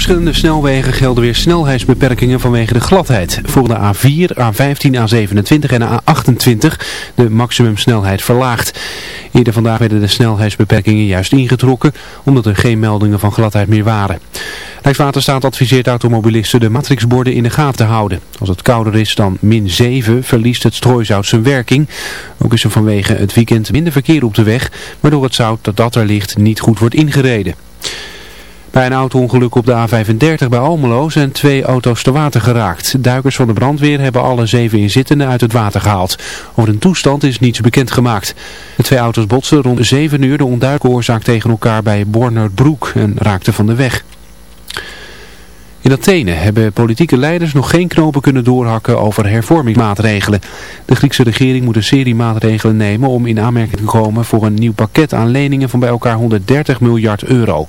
verschillende snelwegen gelden weer snelheidsbeperkingen vanwege de gladheid. Voor de A4, A15, A27 en A28 de maximumsnelheid verlaagd. Eerder vandaag werden de snelheidsbeperkingen juist ingetrokken omdat er geen meldingen van gladheid meer waren. Rijkswaterstaat adviseert automobilisten de matrixborden in de gaten te houden. Als het kouder is dan min 7 verliest het strooizout zijn werking. Ook is er vanwege het weekend minder verkeer op de weg, waardoor het zout dat, dat er ligt niet goed wordt ingereden. Bij een auto-ongeluk op de A35 bij Almelo zijn twee auto's te water geraakt. Duikers van de brandweer hebben alle zeven inzittenden uit het water gehaald. Over hun toestand is niets bekend gemaakt. De twee auto's botsen rond 7 uur de onduidelijke oorzaak tegen elkaar bij Bornerbroek en raakten van de weg. In Athene hebben politieke leiders nog geen knopen kunnen doorhakken over hervormingsmaatregelen. De Griekse regering moet een serie maatregelen nemen om in aanmerking te komen voor een nieuw pakket aan leningen van bij elkaar 130 miljard euro.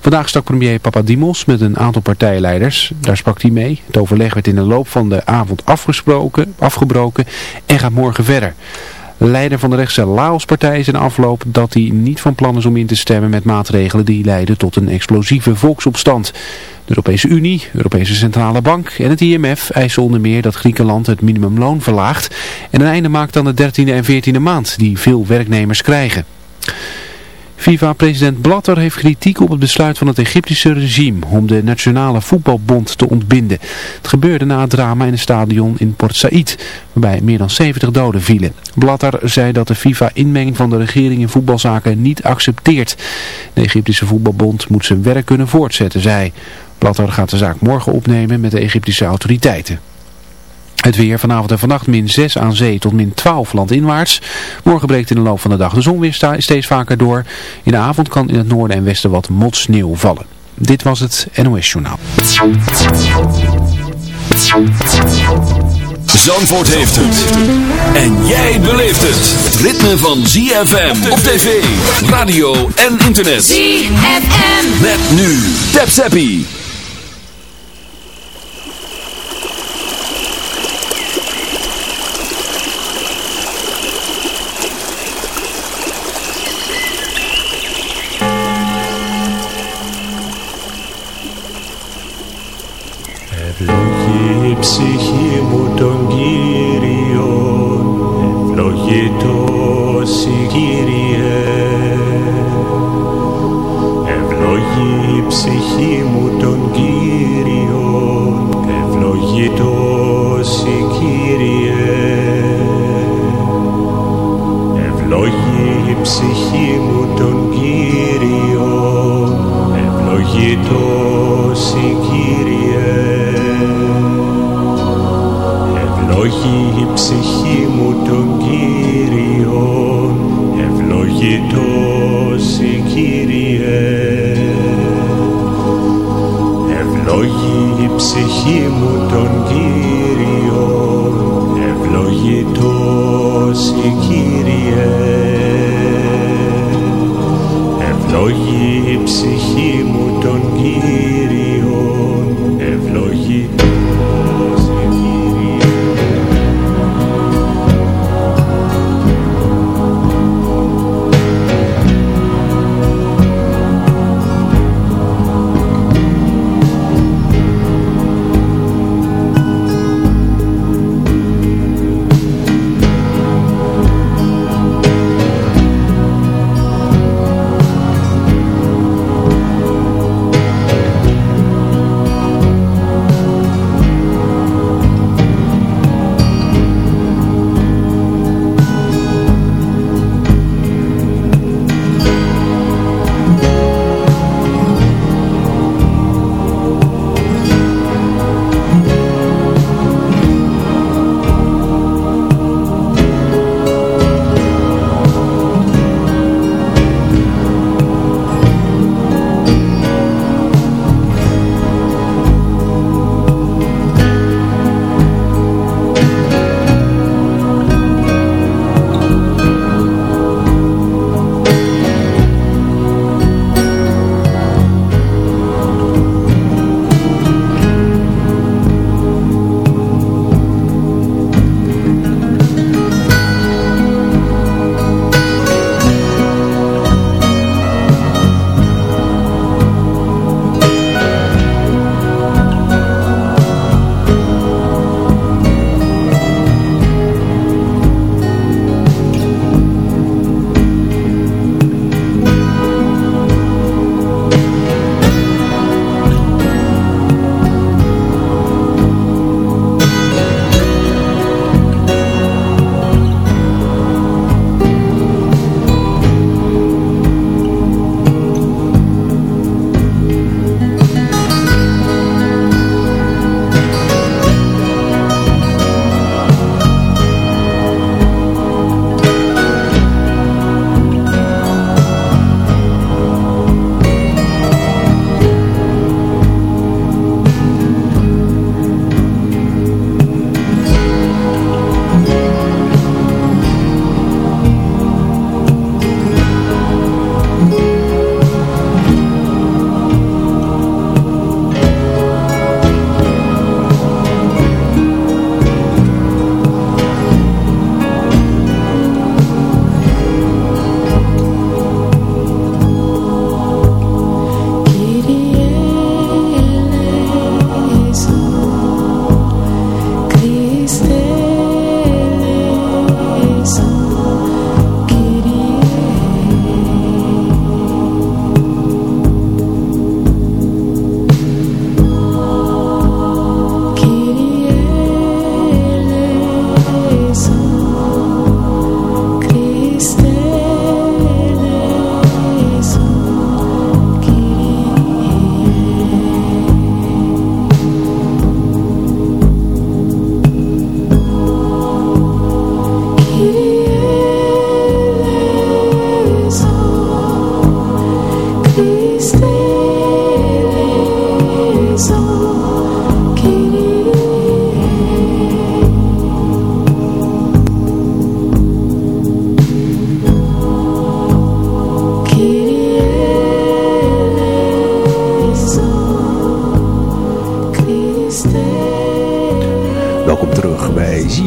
Vandaag stak premier Papadimos met een aantal partijleiders. Daar sprak hij mee. Het overleg werd in de loop van de avond afgesproken, afgebroken en gaat morgen verder. Leider van de rechtse Laos-partij is in afloop dat hij niet van plan is om in te stemmen met maatregelen die leiden tot een explosieve volksopstand. De Europese Unie, de Europese Centrale Bank en het IMF eisen onder meer dat Griekenland het minimumloon verlaagt en een einde maakt aan de 13e en 14e maand die veel werknemers krijgen. FIFA-president Blatter heeft kritiek op het besluit van het Egyptische regime om de Nationale Voetbalbond te ontbinden. Het gebeurde na het drama in het stadion in Port Said, waarbij meer dan 70 doden vielen. Blatter zei dat de FIFA inmenging van de regering in voetbalzaken niet accepteert. De Egyptische Voetbalbond moet zijn werk kunnen voortzetten, zei Blatter gaat de zaak morgen opnemen met de Egyptische autoriteiten. Het weer vanavond en vannacht min 6 aan zee tot min 12 landinwaarts. Morgen breekt in de loop van de dag de zon weer steeds vaker door. In de avond kan in het noorden en westen wat motsneeuw vallen. Dit was het NOS Journaal. Zandvoort heeft het. En jij beleeft het. Ritme van ZFM op tv, radio en internet. ZFM. Met nu. Tap Zappie. Ψυχή μου τον Κύριον, ευλογητός η Κύριε. Ευλογή ψυχή μου τον Κύριον, ευλογητός η Κύριε. Ευλογή ψυχή μου τον Κύριον, ευλογητός Ευλογή η ψυχή μου τον Κύριον, ευλογητός η Κύριε. Ευλογή η ψυχή μου τον Κύριον, ευλογητός η Κύριε. Ευλογή η ψυχή μου τον Κύριον, ευλογητός η Κύριε.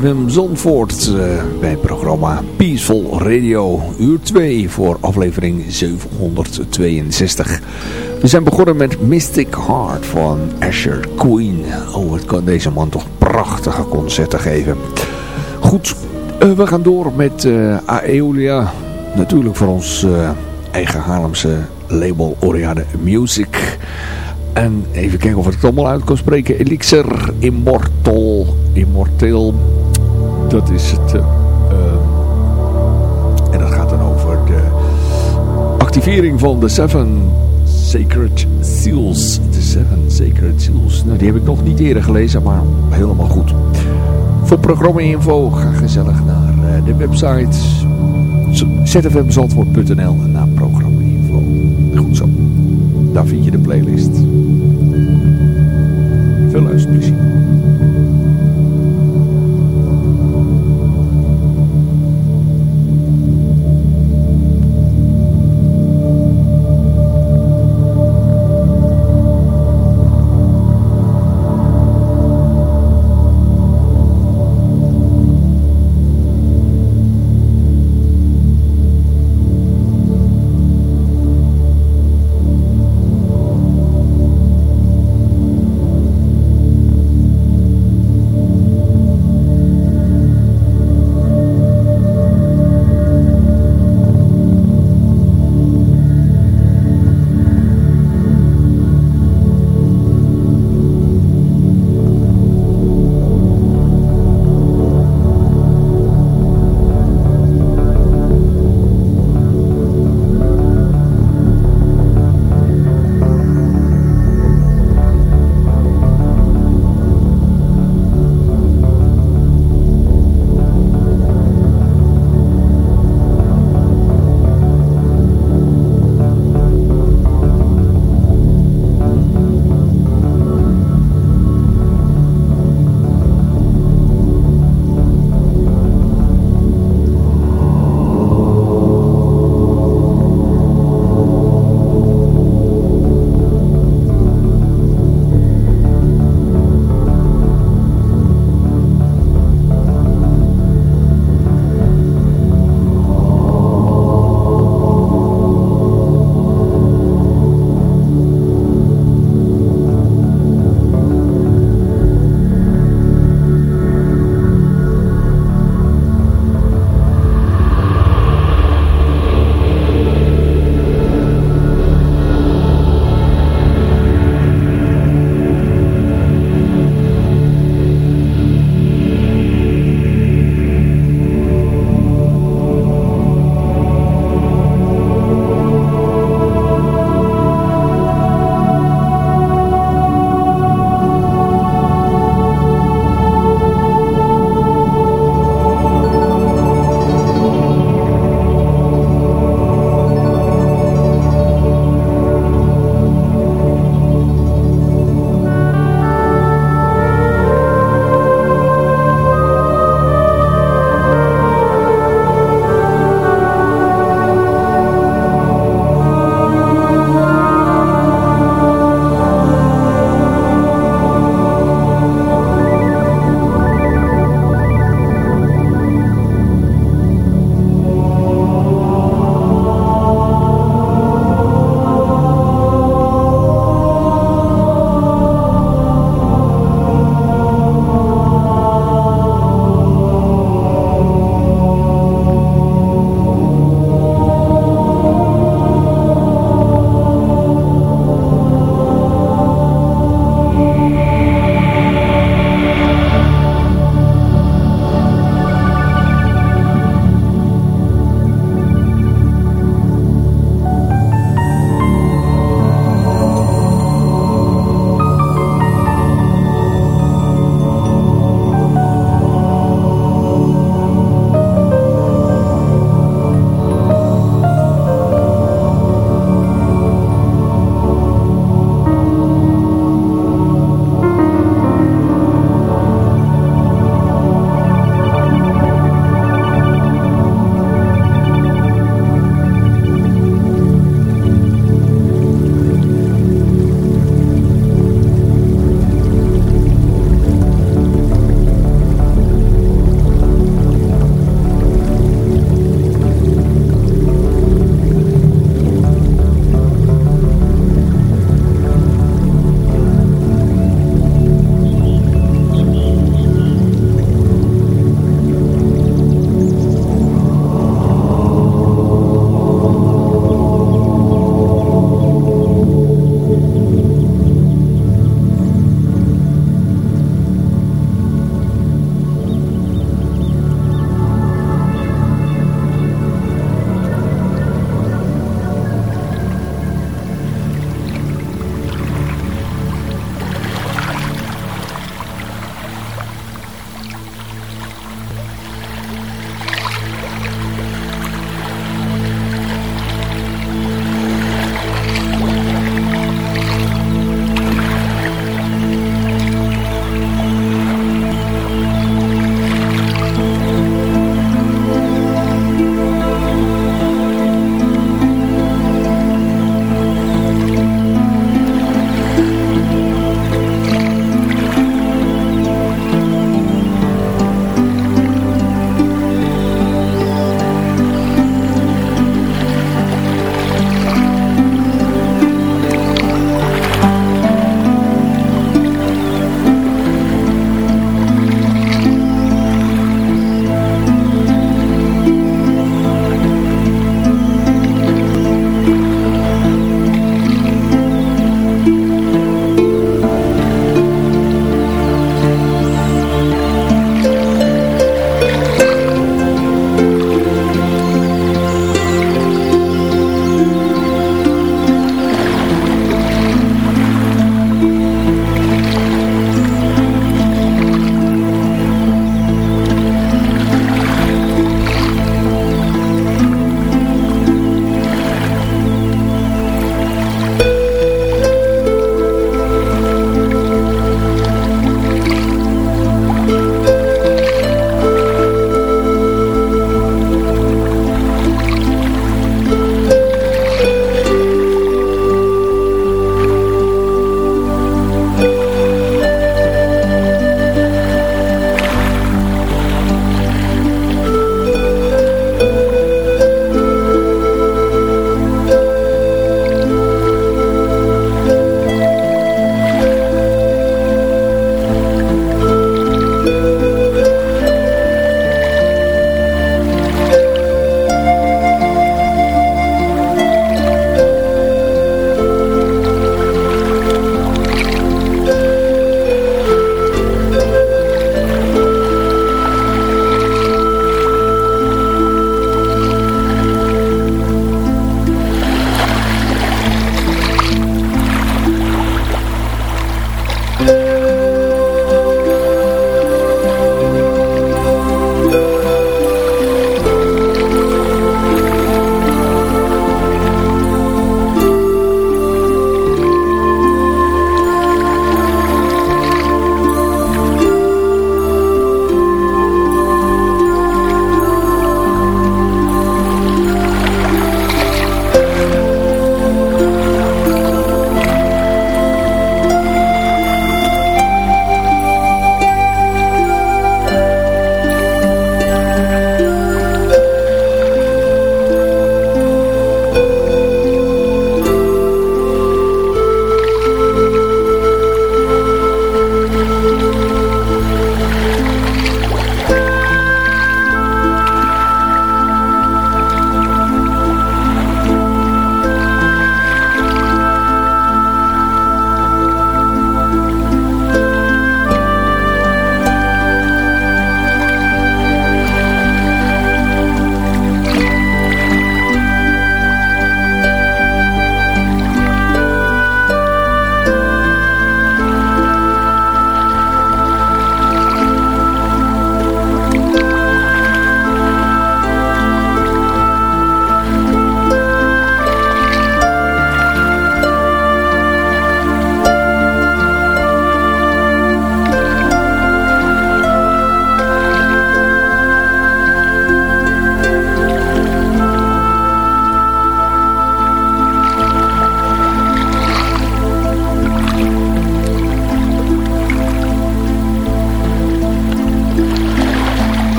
ZFM Zandvoort uh, bij het programma Peaceful Radio uur 2 voor aflevering 762. We zijn begonnen met Mystic Heart van Asher Queen. Oh, het kan deze man toch prachtige concerten geven. Goed, uh, we gaan door met uh, Aeolia. Natuurlijk voor ons eigen Haarlemse label Oriade Music. En even kijken of ik het allemaal uit kan spreken. Elixir Immortal. Immortal. Dat is het. Uh, en dat gaat dan over de activering van de Seven Sacred Seals. De Seven Sacred Seals. Nou, die heb ik nog niet eerder gelezen, maar helemaal goed. Voor programma-info ga gezellig naar uh, de website zfmzandvoort.nl en naar programma-info. Goed zo. Daar vind je de playlist. Veel luisterplezier.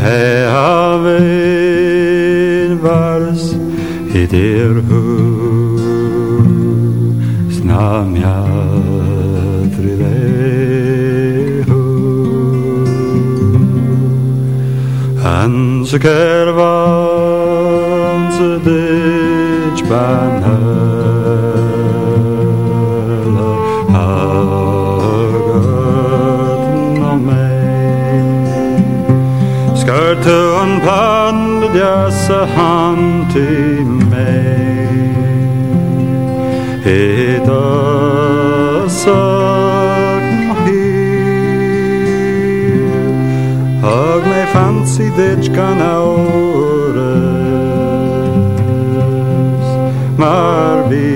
Ne he havein vars i der hu Snam ja trilehu Hans kervan ze dich pand jassa hanti me. Heta sak mahir Hag me fancy dich kan aures Mar vi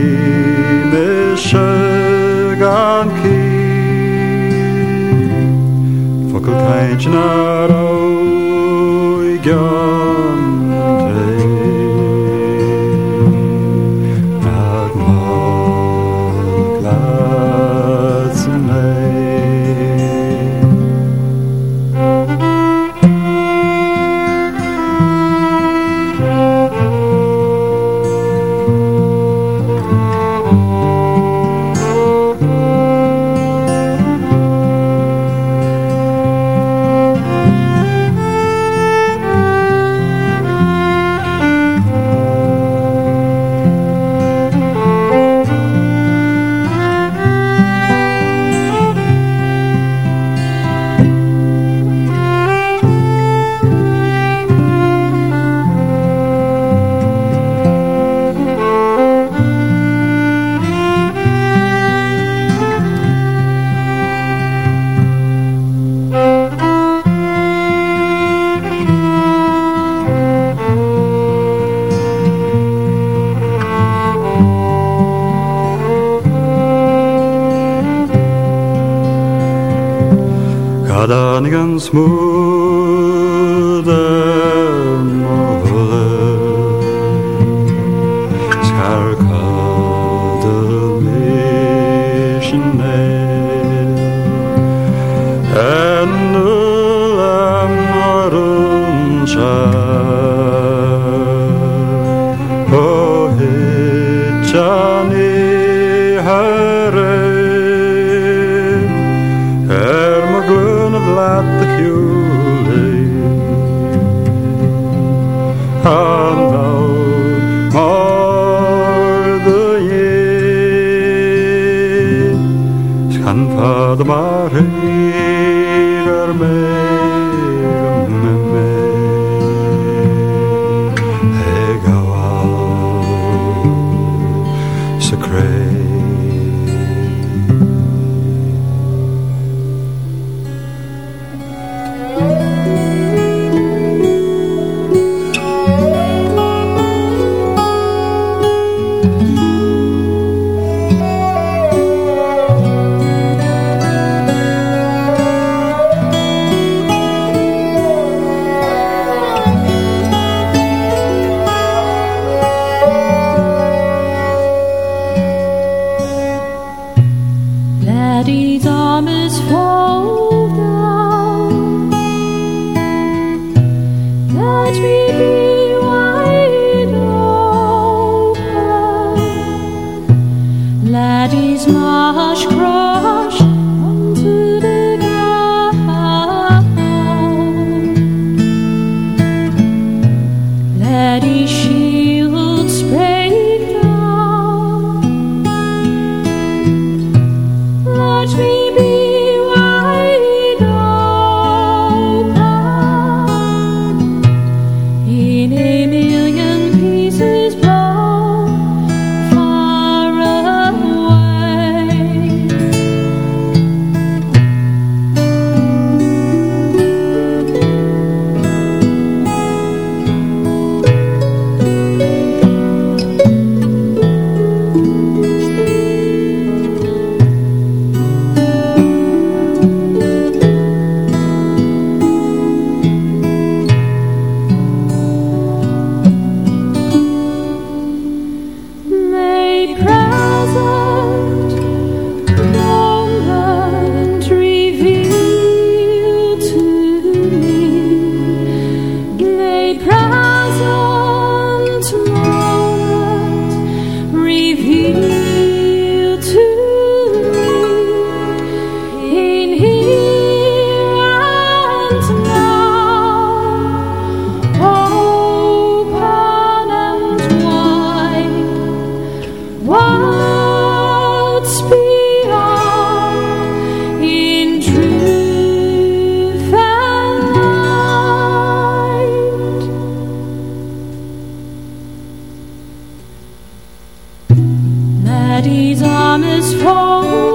Daddy's arm is folded.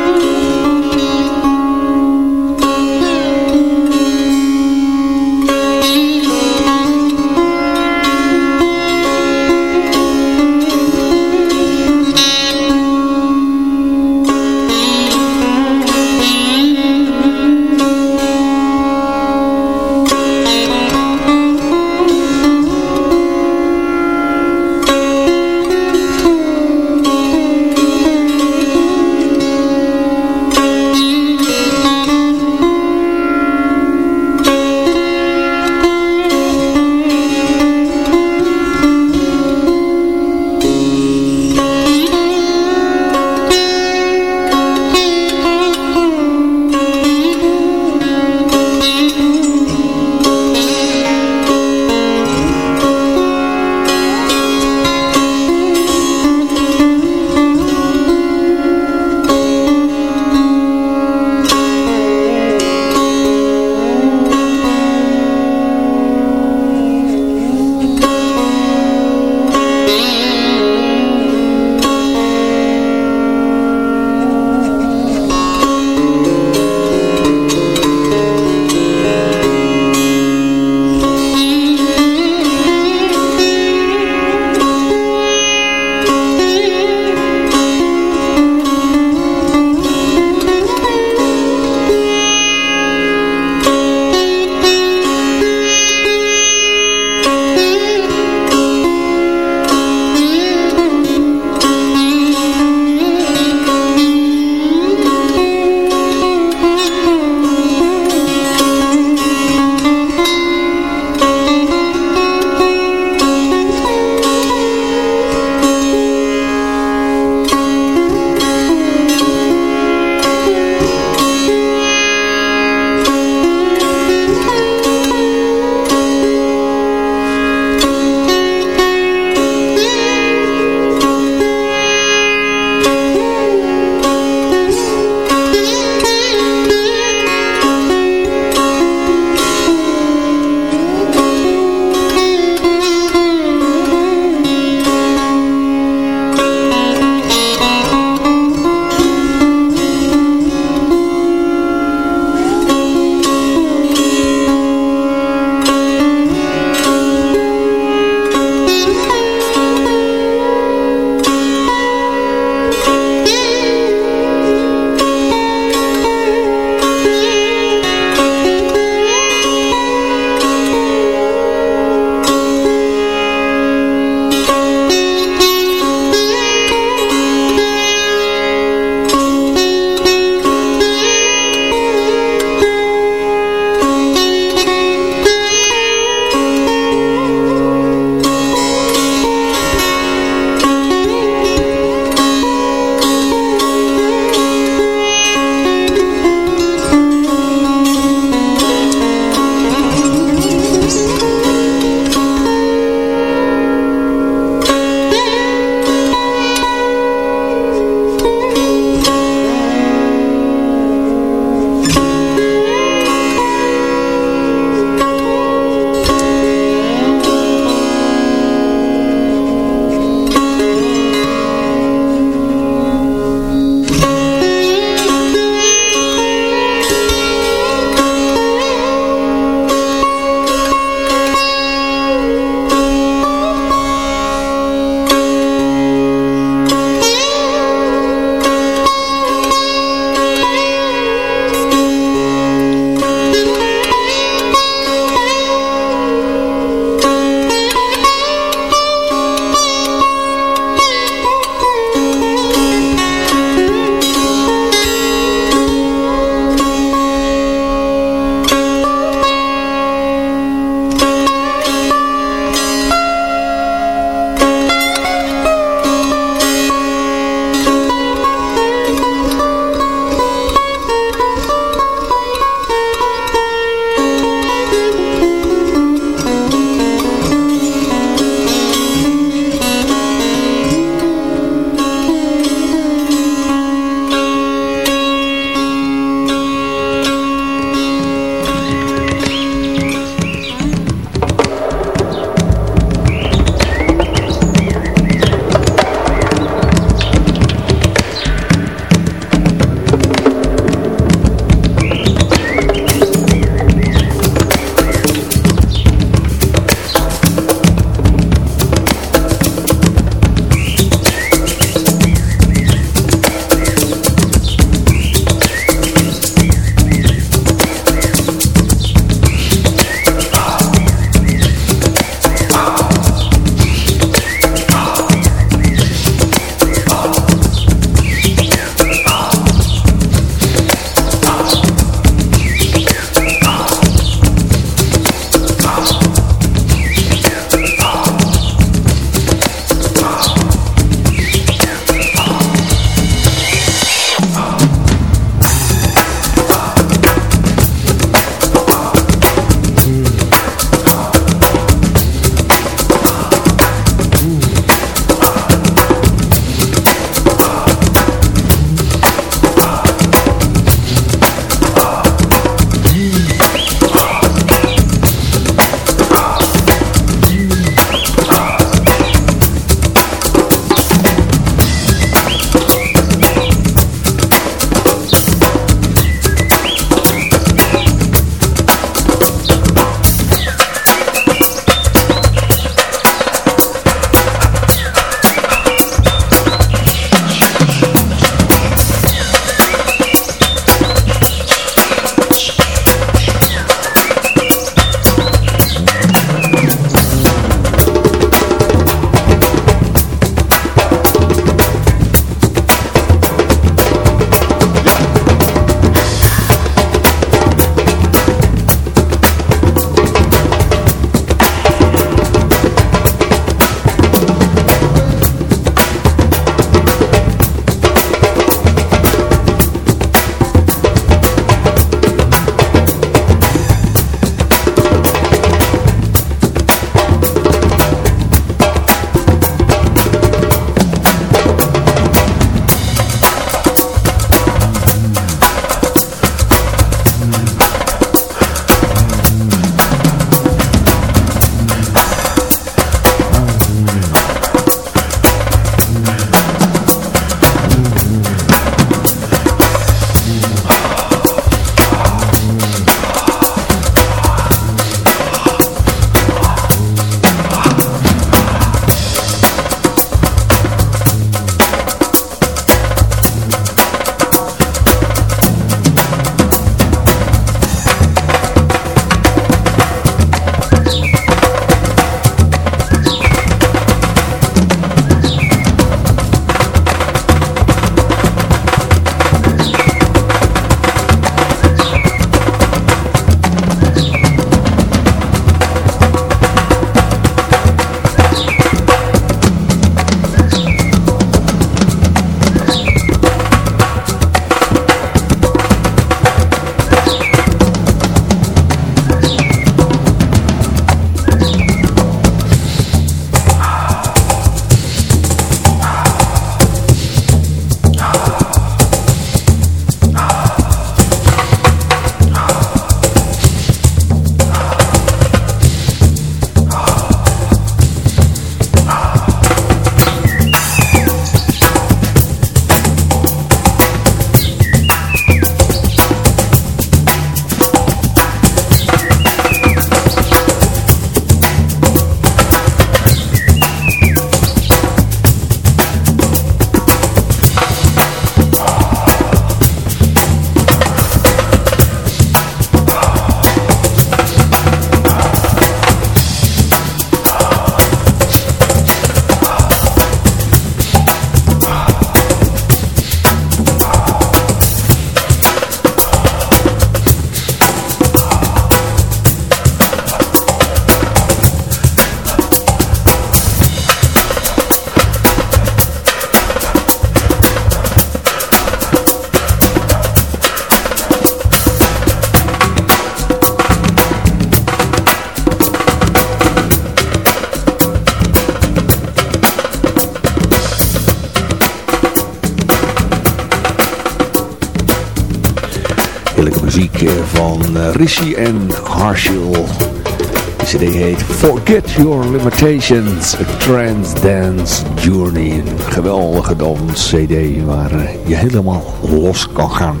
Muziek van Rishi en Harshil. De cd heet Forget Your Limitations, A Trance Dance Journey. Een geweldige dans cd waar je helemaal los kan gaan.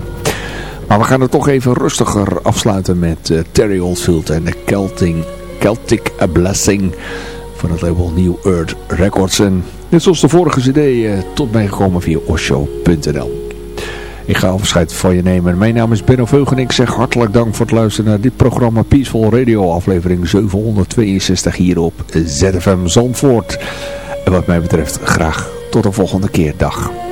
Maar we gaan het toch even rustiger afsluiten met Terry Oldfield en de Celtic, Celtic A Blessing van het label New Earth Records. En net zoals de vorige cd tot mij gekomen via osho.nl. Ik ga afscheid van je nemen. Mijn naam is Benno Veug en ik zeg hartelijk dank voor het luisteren naar dit programma Peaceful Radio aflevering 762 hier op ZFM Zandvoort. En wat mij betreft graag tot de volgende keer. Dag.